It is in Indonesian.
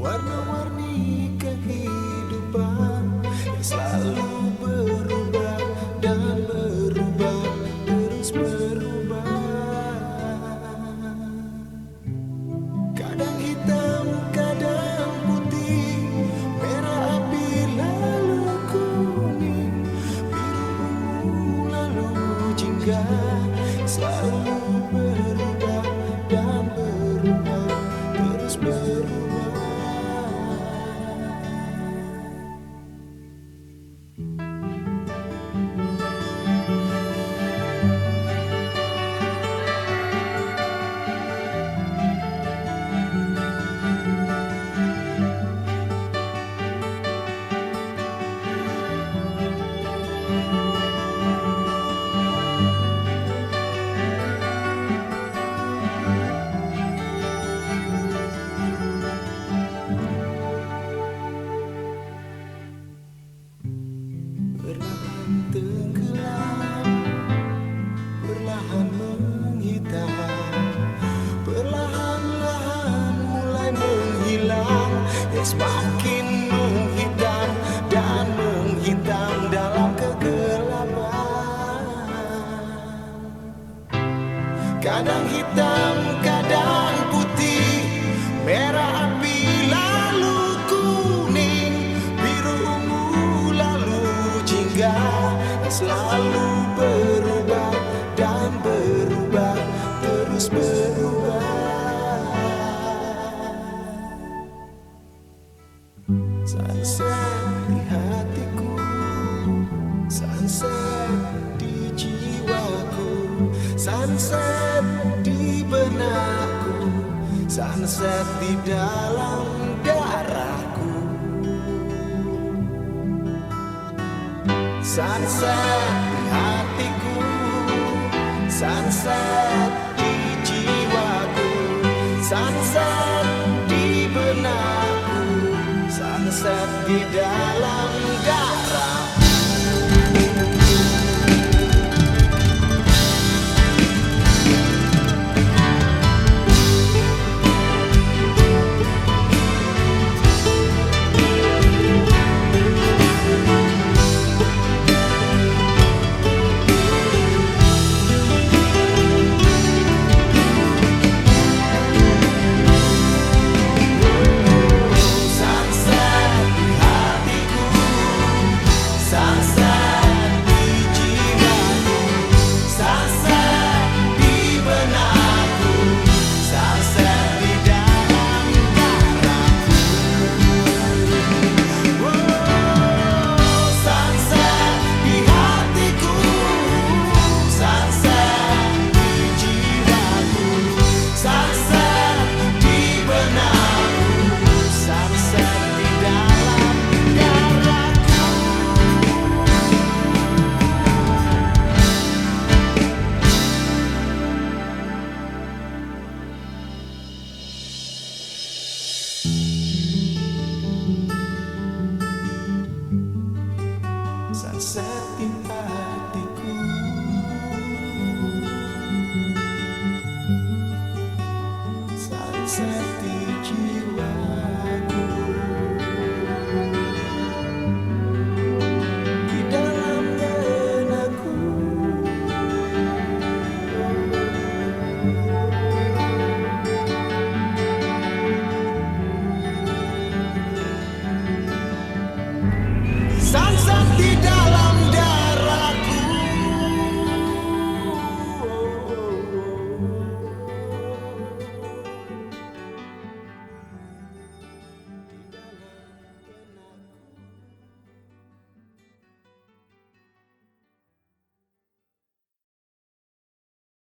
warna-warni kehidupan yang selalu berubah dan berubah terus berubah. Kadang hitam kadang putih merah api lalu kuning. Biru lalu jingga selalu berubah dan berubah terus berubah. Kadang hitam, kadang putih. Merah api lalu kuning. Biru ungu lalu jingga. Selalu berubah dan berubah Terus berubah. Sunset di hatiku Sunset Sunset di benakku Sunset di dalam darahku. Sunset di hatiku Sunset di jiwaku Sunset di benakku Sunset di dalam